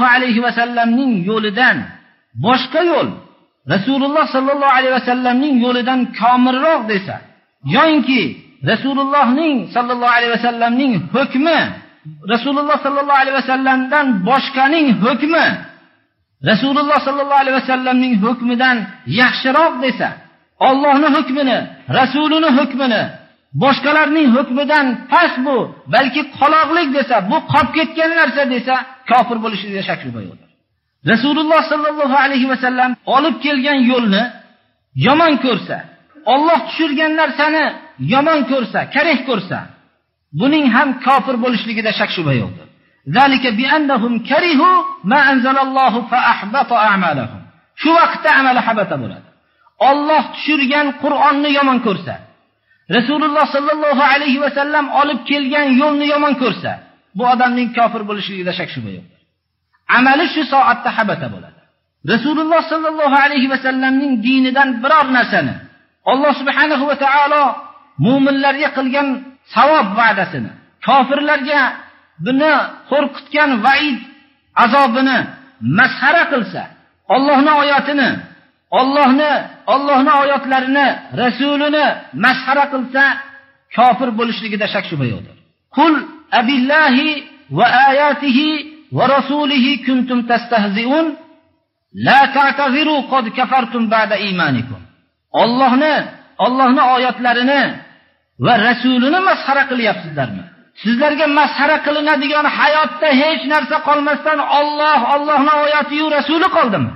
sollallohu alayhi vasallamning yo'lidan boshqa yo'l rasululloh sollallohu alayhi vasallamning yo'lidan komilroq desa yoinki rasulullohning sollallohu alayhi vasallamning hukmi rasululloh sollallohu alayhi vasallamdan boshqaning hukmi rasululloh sollallohu alayhi vasallamning hukmidan yaxshiroq desa ollohni hukmini rasulini hukmini boshqalarning hukmidan past bu balki qoloqlik desa bu qolib ketgan narsa desa kofir bo'lishiga shak shubha rasululloh sollallohu alayhi vasallam olib kelgan yo'lni yomon ko'rsa olloh tushirgan narsani yomon ko'rsa karih ko'rsa buning ham kofir bo'lishligida shak shubha yo'qdir shu vaqtda amali habata bo'ladi. Olloh tushirgan qur'onni yomon ko'rsa rasululloh sollallohu alayhi vasallam olib kelgan yo'lni yomon ko'rsa bu odamning kofir bo'lishligida shak shubha yo'q. Amali shu soatda habata bo'ladi. Rasululloh sollallohu alayhi vasallamning dinidan biror narsani alloh subhanahu va taolo mo'minlarga qilgan savob va'dasini kofirlarga buni qo'rqitgan vaid azobini masxara qilsa ollohni oyatini ollohni ollohni oyatlarini rasulini masxara qilsa kofir bo'lishligida shak shubha yo'qdir. Qul abillahi va ayatihi va rasulihi kuntum tastahziun. La ta'taziru qad kafartum ba'da imanikum. Ollohni ollohni oyatlarini va rasulini masxara qilyapsizlarmi? Sizlarga masxara qilinadigan hayotda hech narsa qolmasdan olloh ollohni oyatiyu rasuli qoldimi?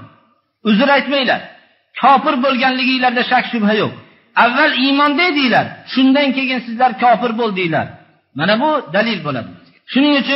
Uzr aytmanglar kofir bo'lganliginglarda shak shubha yo'q. Avval iymonda edinglar shundan keyin sizlar kofir bo'ldinglar mana bu dalil bo'ladi. Shuning uchun